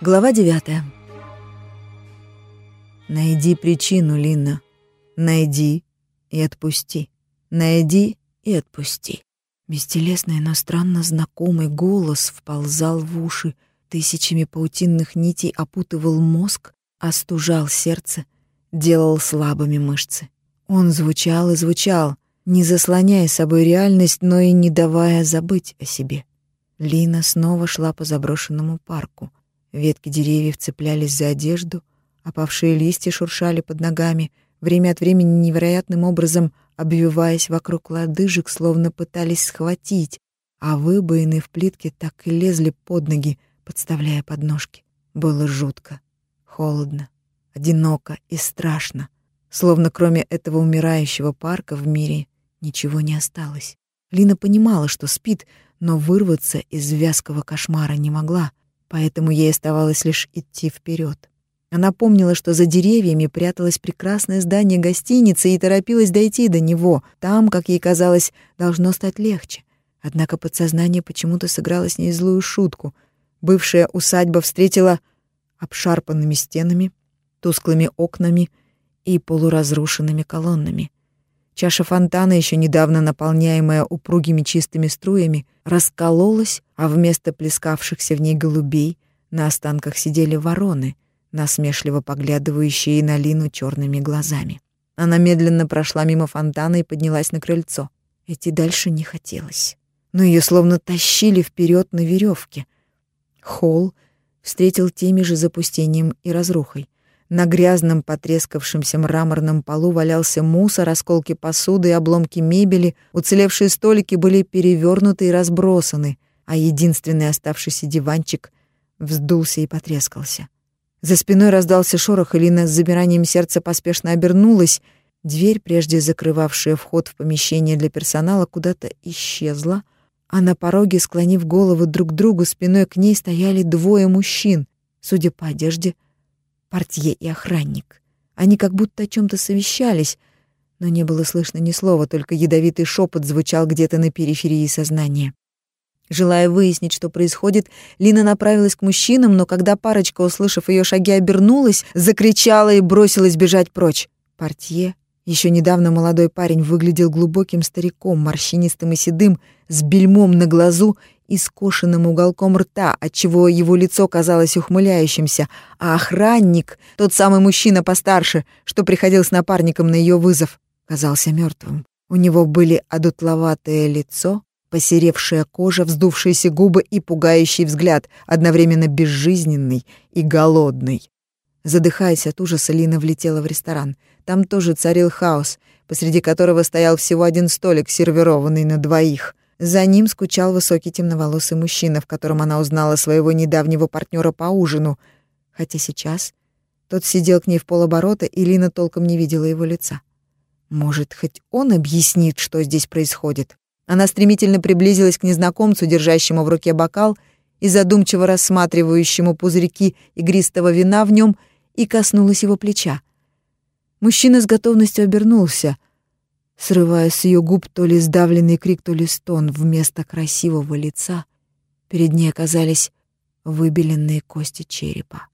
Глава девятая. Найди причину, Лина. Найди и отпусти. Найди и отпусти. Бестелесный, но странно знакомый голос вползал в уши, тысячами паутинных нитей опутывал мозг, остужал сердце, делал слабыми мышцы. Он звучал и звучал, не заслоняя собой реальность, но и не давая забыть о себе. Лина снова шла по заброшенному парку. Ветки деревьев цеплялись за одежду, опавшие листья шуршали под ногами, время от времени невероятным образом обвиваясь вокруг лодыжек, словно пытались схватить, а выбоины в плитке так и лезли под ноги, подставляя подножки. Было жутко, холодно, одиноко и страшно, словно кроме этого умирающего парка в мире ничего не осталось. Лина понимала, что спит, но вырваться из вязкого кошмара не могла, поэтому ей оставалось лишь идти вперед. Она помнила, что за деревьями пряталось прекрасное здание гостиницы и торопилась дойти до него. Там, как ей казалось, должно стать легче. Однако подсознание почему-то сыграло с ней злую шутку. Бывшая усадьба встретила обшарпанными стенами, тусклыми окнами и полуразрушенными колоннами. Чаша фонтана, еще недавно наполняемая упругими чистыми струями, раскололась, а вместо плескавшихся в ней голубей на останках сидели вороны — насмешливо поглядывающие на Лину черными глазами. Она медленно прошла мимо фонтана и поднялась на крыльцо. Идти дальше не хотелось. Но ее словно тащили вперед на веревке. Холл встретил теми же запустением и разрухой. На грязном потрескавшемся мраморном полу валялся мусор, осколки посуды и обломки мебели, уцелевшие столики были перевернуты и разбросаны, а единственный оставшийся диванчик вздулся и потрескался. За спиной раздался шорох, и Лина с замиранием сердца поспешно обернулась. Дверь, прежде закрывавшая вход в помещение для персонала, куда-то исчезла, а на пороге, склонив головы друг к другу, спиной к ней стояли двое мужчин, судя по одежде, портье и охранник. Они как будто о чем то совещались, но не было слышно ни слова, только ядовитый шепот звучал где-то на периферии сознания. Желая выяснить, что происходит, Лина направилась к мужчинам, но когда парочка, услышав ее шаги, обернулась, закричала и бросилась бежать прочь. Портье, еще недавно молодой парень, выглядел глубоким стариком, морщинистым и седым, с бельмом на глазу и скошенным уголком рта, отчего его лицо казалось ухмыляющимся, а охранник, тот самый мужчина постарше, что приходил с напарником на ее вызов, казался мертвым. У него были одутловатое лицо, Посеревшая кожа, вздувшиеся губы и пугающий взгляд, одновременно безжизненный и голодный. Задыхаясь от ужаса, Лина влетела в ресторан. Там тоже царил хаос, посреди которого стоял всего один столик, сервированный на двоих. За ним скучал высокий темноволосый мужчина, в котором она узнала своего недавнего партнера по ужину. Хотя сейчас тот сидел к ней в полоборота, и Лина толком не видела его лица. Может, хоть он объяснит, что здесь происходит? Она стремительно приблизилась к незнакомцу, держащему в руке бокал и задумчиво рассматривающему пузырьки игристого вина в нем, и коснулась его плеча. Мужчина с готовностью обернулся, срывая с ее губ то ли сдавленный крик, то ли стон. Вместо красивого лица перед ней оказались выбеленные кости черепа.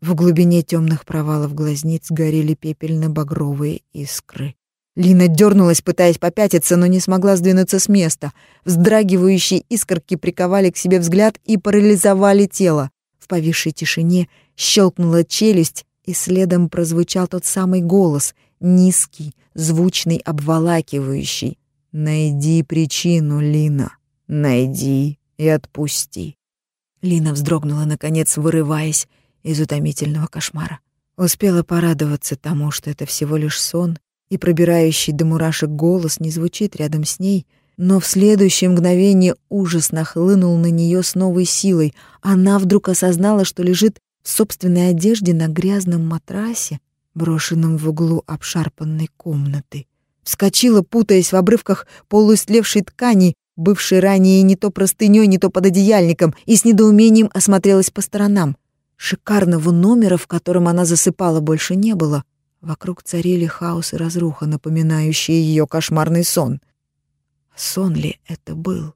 В глубине темных провалов глазниц горели пепельно-багровые искры. Лина дернулась, пытаясь попятиться, но не смогла сдвинуться с места. Вздрагивающие искорки приковали к себе взгляд и парализовали тело. В повисшей тишине щелкнула челюсть, и следом прозвучал тот самый голос, низкий, звучный, обволакивающий. «Найди причину, Лина. Найди и отпусти». Лина вздрогнула, наконец, вырываясь из утомительного кошмара. Успела порадоваться тому, что это всего лишь сон, и пробирающий до мурашек голос не звучит рядом с ней, но в следующее мгновение ужас нахлынул на нее с новой силой. Она вдруг осознала, что лежит в собственной одежде на грязном матрасе, брошенном в углу обшарпанной комнаты. Вскочила, путаясь в обрывках полуистлевшей ткани, бывшей ранее не то простынёй, не то под одеяльником, и с недоумением осмотрелась по сторонам. Шикарного номера, в котором она засыпала, больше не было. Вокруг царили хаос и разруха, напоминающие ее кошмарный сон. Сон ли это был?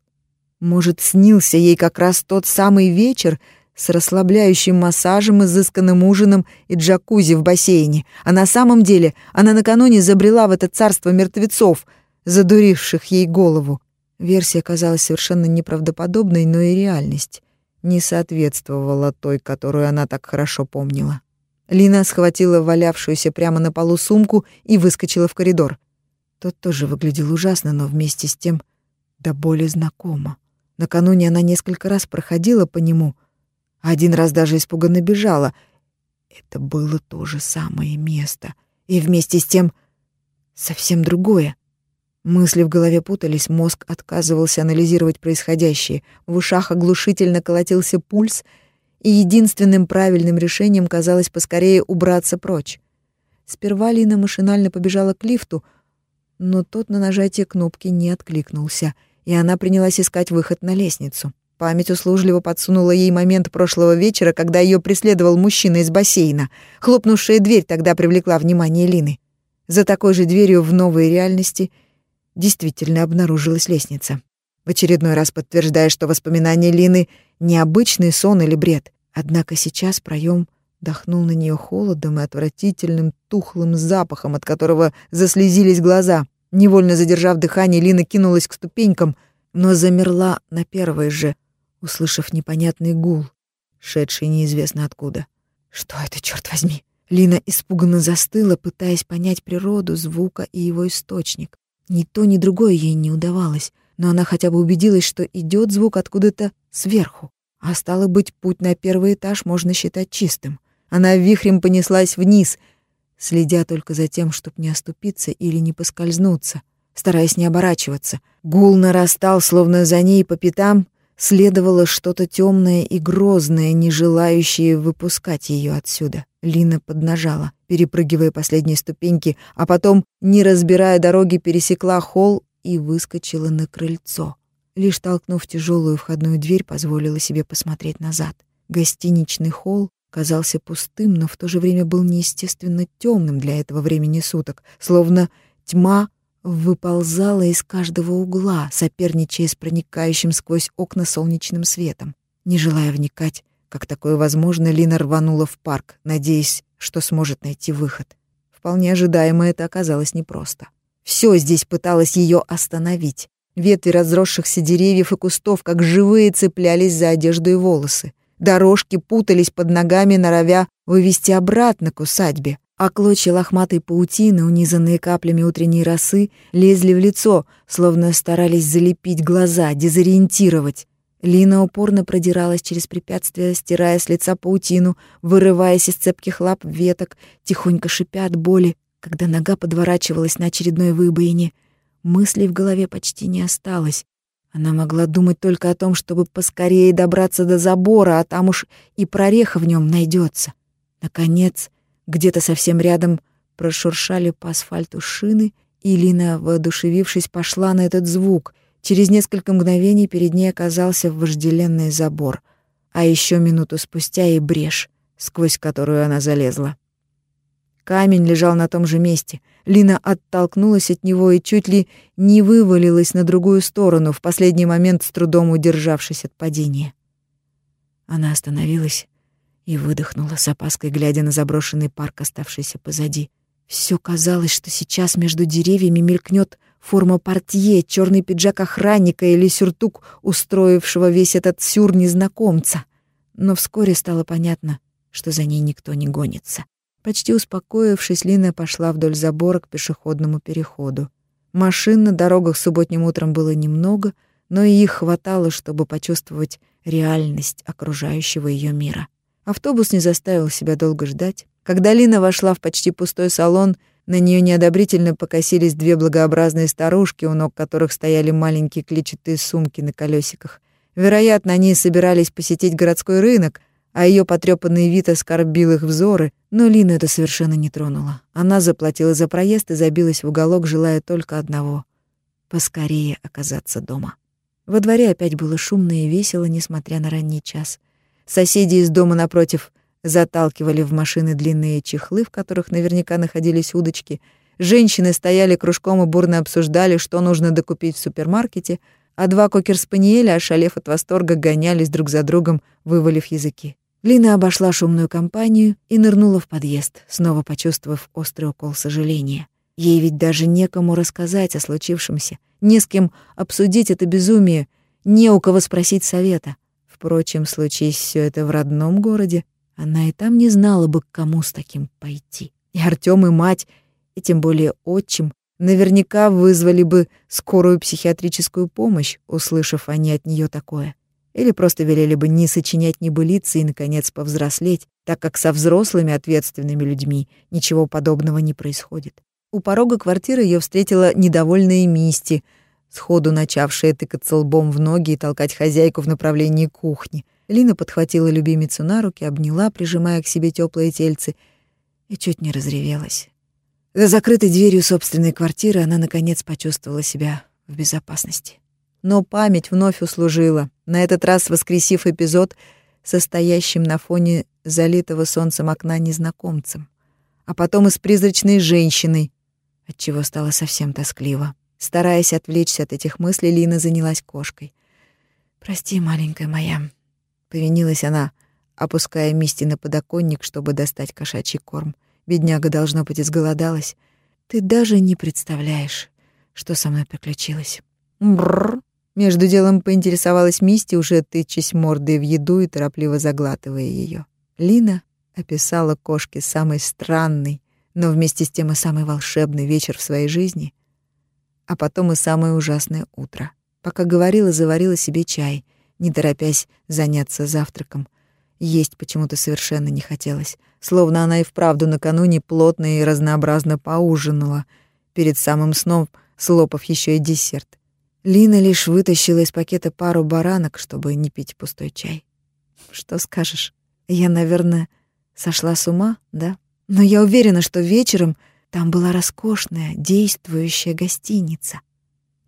Может, снился ей как раз тот самый вечер с расслабляющим массажем, изысканным ужином и джакузи в бассейне. А на самом деле она накануне забрела в это царство мертвецов, задуривших ей голову. Версия казалась совершенно неправдоподобной, но и реальность не соответствовала той, которую она так хорошо помнила. Лина схватила валявшуюся прямо на полу сумку и выскочила в коридор. Тот тоже выглядел ужасно, но вместе с тем до боли знакомо. Накануне она несколько раз проходила по нему, один раз даже испуганно бежала. Это было то же самое место, и вместе с тем совсем другое. Мысли в голове путались, мозг отказывался анализировать происходящее, в ушах оглушительно колотился пульс, и единственным правильным решением казалось поскорее убраться прочь. Сперва Лина машинально побежала к лифту, но тот на нажатие кнопки не откликнулся — и она принялась искать выход на лестницу. Память услужливо подсунула ей момент прошлого вечера, когда ее преследовал мужчина из бассейна. Хлопнувшая дверь тогда привлекла внимание Лины. За такой же дверью в новой реальности действительно обнаружилась лестница. В очередной раз подтверждая, что воспоминания Лины — необычный сон или бред. Однако сейчас проем дохнул на нее холодом и отвратительным тухлым запахом, от которого заслезились глаза. Невольно задержав дыхание, Лина кинулась к ступенькам, но замерла на первой же, услышав непонятный гул, шедший неизвестно откуда. Что это, черт возьми? Лина испуганно застыла, пытаясь понять природу звука и его источник. Ни то, ни другое ей не удавалось, но она хотя бы убедилась, что идет звук откуда-то сверху. А стало быть, путь на первый этаж можно считать чистым. Она вихрем понеслась вниз — следя только за тем, чтобы не оступиться или не поскользнуться, стараясь не оборачиваться. Гул нарастал, словно за ней по пятам следовало что-то темное и грозное, не желающее выпускать ее отсюда. Лина поднажала, перепрыгивая последние ступеньки, а потом, не разбирая дороги, пересекла холл и выскочила на крыльцо. Лишь толкнув тяжелую входную дверь, позволила себе посмотреть назад. Гостиничный холл казался пустым, но в то же время был неестественно темным для этого времени суток, словно тьма выползала из каждого угла, соперничая с проникающим сквозь окна солнечным светом. Не желая вникать, как такое возможно, Лина рванула в парк, надеясь, что сможет найти выход. Вполне ожидаемо это оказалось непросто. Все здесь пыталось ее остановить. Ветви разросшихся деревьев и кустов, как живые, цеплялись за одежду и волосы. Дорожки путались под ногами, норовя вывести обратно к усадьбе, а клочья лохматой паутины, унизанные каплями утренней росы, лезли в лицо, словно старались залепить глаза, дезориентировать. Лина упорно продиралась через препятствия, стирая с лица паутину, вырываясь из цепких лап веток, тихонько шипя от боли, когда нога подворачивалась на очередной выбоине. Мыслей в голове почти не осталось. Она могла думать только о том, чтобы поскорее добраться до забора, а там уж и прореха в нем найдется. Наконец, где-то совсем рядом прошуршали по асфальту шины, и Лина, воодушевившись, пошла на этот звук. Через несколько мгновений перед ней оказался вожделенный забор, а еще минуту спустя и брешь, сквозь которую она залезла. Камень лежал на том же месте. Лина оттолкнулась от него и чуть ли не вывалилась на другую сторону, в последний момент с трудом удержавшись от падения. Она остановилась и выдохнула с опаской, глядя на заброшенный парк, оставшийся позади. Все казалось, что сейчас между деревьями мелькнет форма портье, черный пиджак охранника или сюртук, устроившего весь этот сюр незнакомца. Но вскоре стало понятно, что за ней никто не гонится. Почти успокоившись, Лина пошла вдоль забора к пешеходному переходу. Машин на дорогах субботним утром было немного, но и их хватало, чтобы почувствовать реальность окружающего ее мира. Автобус не заставил себя долго ждать. Когда Лина вошла в почти пустой салон, на нее неодобрительно покосились две благообразные старушки, у ног которых стояли маленькие клетчатые сумки на колесиках. Вероятно, они собирались посетить городской рынок, а ее потрепанный вид оскорбил их взоры, но Лина это совершенно не тронула. Она заплатила за проезд и забилась в уголок, желая только одного — поскорее оказаться дома. Во дворе опять было шумно и весело, несмотря на ранний час. Соседи из дома напротив заталкивали в машины длинные чехлы, в которых наверняка находились удочки. Женщины стояли кружком и бурно обсуждали, что нужно докупить в супермаркете, а два кокер-спаниеля, ошалев от восторга, гонялись друг за другом, вывалив языки. Лина обошла шумную компанию и нырнула в подъезд, снова почувствовав острый укол сожаления. Ей ведь даже некому рассказать о случившемся, не с кем обсудить это безумие, не у кого спросить совета. Впрочем, случись все это в родном городе, она и там не знала бы, к кому с таким пойти. И Артём, и мать, и тем более отчим, наверняка вызвали бы скорую психиатрическую помощь, услышав они от нее такое. Или просто велели бы не сочинять небылицы и, наконец, повзрослеть, так как со взрослыми ответственными людьми ничего подобного не происходит. У порога квартиры ее встретила недовольная Мисти, сходу начавшая тыкаться лбом в ноги и толкать хозяйку в направлении кухни. Лина подхватила любимицу на руки, обняла, прижимая к себе теплые тельцы, и чуть не разревелась. За закрытой дверью собственной квартиры она, наконец, почувствовала себя в безопасности. Но память вновь услужила, на этот раз воскресив эпизод, состоящим на фоне залитого солнцем окна незнакомцем, а потом и с призрачной женщиной, отчего стало совсем тоскливо. Стараясь отвлечься от этих мыслей, Лина занялась кошкой. «Прости, маленькая моя», — повинилась она, опуская Мисти на подоконник, чтобы достать кошачий корм. Бедняга, должно быть, изголодалась. «Ты даже не представляешь, что со мной приключилось». «Бррр», между делом поинтересовалась Мисти, уже тычась мордой в еду и торопливо заглатывая ее. Лина описала кошке самый странный, но вместе с тем и самый волшебный вечер в своей жизни, а потом и самое ужасное утро. Пока говорила, заварила себе чай, не торопясь заняться завтраком. Есть почему-то совершенно не хотелось, словно она и вправду накануне плотно и разнообразно поужинала, перед самым сном слопав еще и десерт. Лина лишь вытащила из пакета пару баранок, чтобы не пить пустой чай. Что скажешь? Я, наверное, сошла с ума, да? Но я уверена, что вечером там была роскошная, действующая гостиница.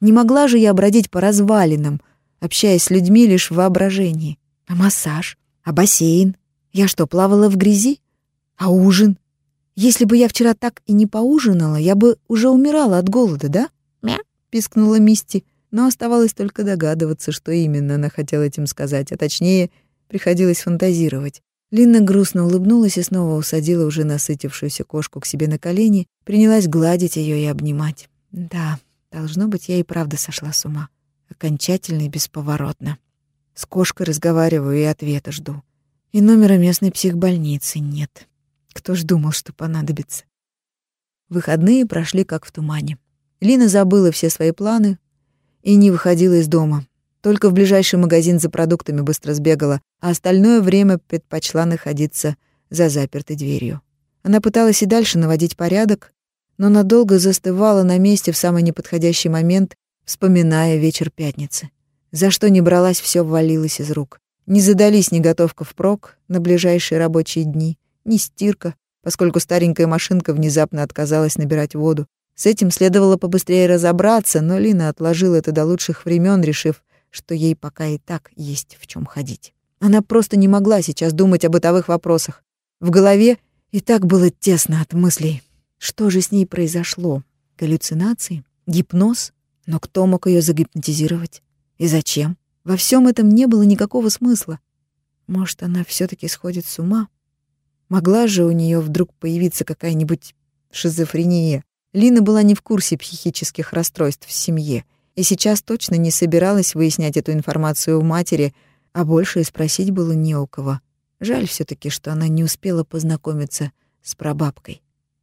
Не могла же я бродить по развалинам, общаясь с людьми лишь в воображении. А массаж? А бассейн? Я что, плавала в грязи? А ужин? Если бы я вчера так и не поужинала, я бы уже умирала от голода, да? Мя, пискнула Мисти, но оставалось только догадываться, что именно она хотела этим сказать, а точнее, приходилось фантазировать. Лина грустно улыбнулась и снова усадила уже насытившуюся кошку к себе на колени, принялась гладить ее и обнимать. Да, должно быть, я и правда сошла с ума. Окончательно и бесповоротно. С кошкой разговариваю и ответа жду. И номера местной психбольницы нет. Кто ж думал, что понадобится. Выходные прошли как в тумане. Лина забыла все свои планы и не выходила из дома. Только в ближайший магазин за продуктами быстро сбегала, а остальное время предпочла находиться за запертой дверью. Она пыталась и дальше наводить порядок, но надолго застывала на месте в самый неподходящий момент, вспоминая вечер пятницы. За что не бралась, все ввалилось из рук. Не задались ни готовка впрок на ближайшие рабочие дни, ни стирка, поскольку старенькая машинка внезапно отказалась набирать воду. С этим следовало побыстрее разобраться, но Лина отложила это до лучших времен, решив, что ей пока и так есть в чем ходить. Она просто не могла сейчас думать о бытовых вопросах. В голове и так было тесно от мыслей. Что же с ней произошло? Галлюцинации? Гипноз? Но кто мог ее загипнотизировать? И зачем? Во всем этом не было никакого смысла. Может, она все таки сходит с ума? Могла же у нее вдруг появиться какая-нибудь шизофрения? Лина была не в курсе психических расстройств в семье — и сейчас точно не собиралась выяснять эту информацию у матери, а больше и спросить было не у кого. Жаль все таки что она не успела познакомиться с прабабкой.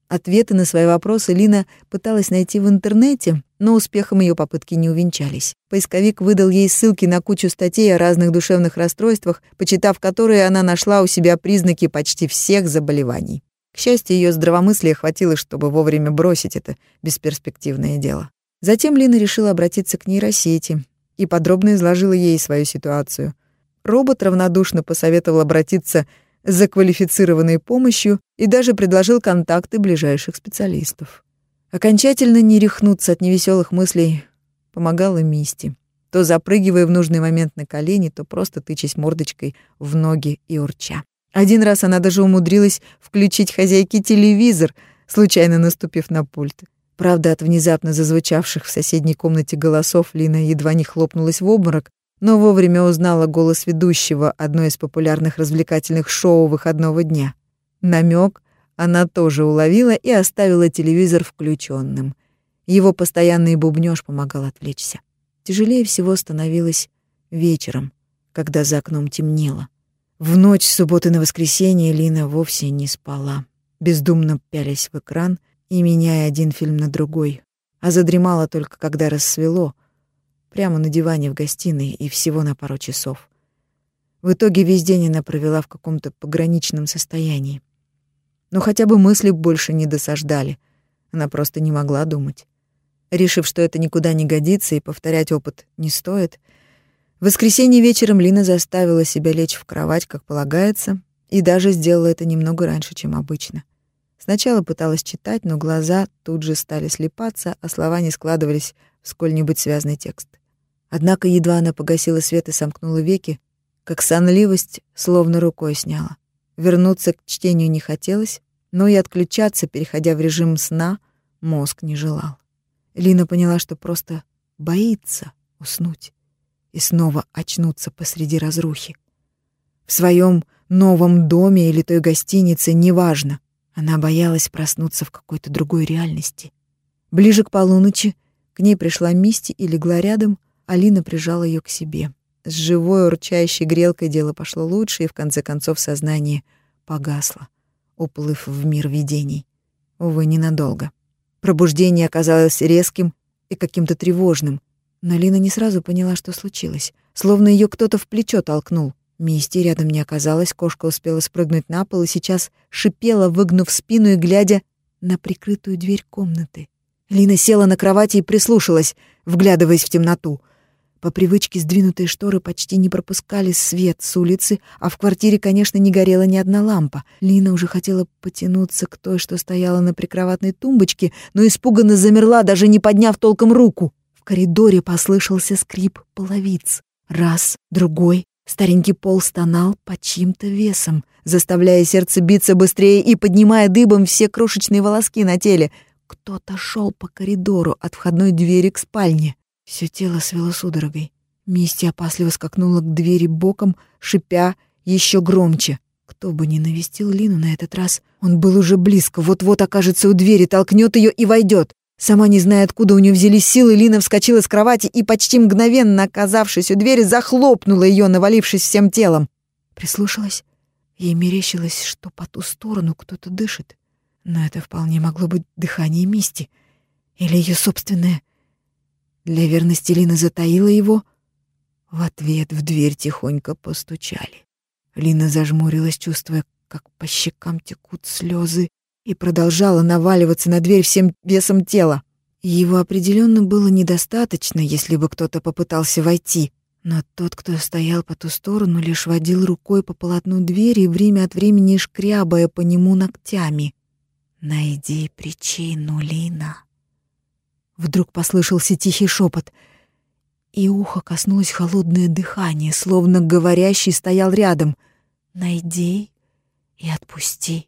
Ответы на свои вопросы Лина пыталась найти в интернете, но успехом ее попытки не увенчались. Поисковик выдал ей ссылки на кучу статей о разных душевных расстройствах, почитав которые она нашла у себя признаки почти всех заболеваний. К счастью, ее здравомыслия хватило, чтобы вовремя бросить это бесперспективное дело. Затем Лина решила обратиться к нейросети и подробно изложила ей свою ситуацию. Робот равнодушно посоветовал обратиться за квалифицированной помощью и даже предложил контакты ближайших специалистов. Окончательно не рехнуться от невеселых мыслей помогала Мисти, то запрыгивая в нужный момент на колени, то просто тычась мордочкой в ноги и урча. Один раз она даже умудрилась включить хозяйке телевизор, случайно наступив на пульт. Правда, от внезапно зазвучавших в соседней комнате голосов Лина едва не хлопнулась в обморок, но вовремя узнала голос ведущего одной из популярных развлекательных шоу выходного дня. Намек она тоже уловила и оставила телевизор включенным. Его постоянный бубнёж помогал отвлечься. Тяжелее всего становилось вечером, когда за окном темнело. В ночь субботы на воскресенье Лина вовсе не спала, бездумно пялись в экран и меняя один фильм на другой, а задремала только когда рассвело, прямо на диване в гостиной и всего на пару часов. В итоге весь день она провела в каком-то пограничном состоянии. Но хотя бы мысли больше не досаждали. Она просто не могла думать. Решив, что это никуда не годится и повторять опыт не стоит, в воскресенье вечером Лина заставила себя лечь в кровать, как полагается, и даже сделала это немного раньше, чем обычно. Сначала пыталась читать, но глаза тут же стали слепаться, а слова не складывались в сколь-нибудь связный текст. Однако едва она погасила свет и сомкнула веки, как сонливость словно рукой сняла. Вернуться к чтению не хотелось, но и отключаться, переходя в режим сна, мозг не желал. Лина поняла, что просто боится уснуть и снова очнуться посреди разрухи. В своем новом доме или той гостинице, неважно. Она боялась проснуться в какой-то другой реальности. Ближе к полуночи к ней пришла Мисти и легла рядом, Алина прижала ее к себе. С живой урчащей грелкой дело пошло лучше, и в конце концов сознание погасло, уплыв в мир видений. Увы, ненадолго. Пробуждение оказалось резким и каким-то тревожным, но Лина не сразу поняла, что случилось. Словно ее кто-то в плечо толкнул. Мисти рядом не оказалось, кошка успела спрыгнуть на пол и сейчас шипела, выгнув спину и глядя на прикрытую дверь комнаты. Лина села на кровати и прислушалась, вглядываясь в темноту — по привычке сдвинутые шторы почти не пропускали свет с улицы, а в квартире, конечно, не горела ни одна лампа. Лина уже хотела потянуться к той, что стояла на прикроватной тумбочке, но испуганно замерла, даже не подняв толком руку. В коридоре послышался скрип половиц. Раз, другой. Старенький пол стонал под чьим-то весом, заставляя сердце биться быстрее и поднимая дыбом все крошечные волоски на теле. Кто-то шел по коридору от входной двери к спальне. Все тело свело судорогой. Мисти опасливо скакнула к двери боком, шипя еще громче. Кто бы ни навестил Лину на этот раз, он был уже близко, вот-вот окажется у двери, толкнет ее и войдет. Сама не зная, откуда у нее взялись силы, Лина вскочила с кровати и, почти мгновенно оказавшись у двери, захлопнула ее, навалившись всем телом. Прислушалась. Ей мерещилось, что по ту сторону кто-то дышит. Но это вполне могло быть дыхание Мисти. Или ее собственное. Для верности Лина затаила его. В ответ в дверь тихонько постучали. Лина зажмурилась, чувствуя, как по щекам текут слезы, и продолжала наваливаться на дверь всем весом тела. Его определенно было недостаточно, если бы кто-то попытался войти. Но тот, кто стоял по ту сторону, лишь водил рукой по полотну двери, время от времени шкрябая по нему ногтями. «Найди причину, Лина», Вдруг послышался тихий шепот, и ухо коснулось холодное дыхание, словно говорящий стоял рядом. «Найди и отпусти».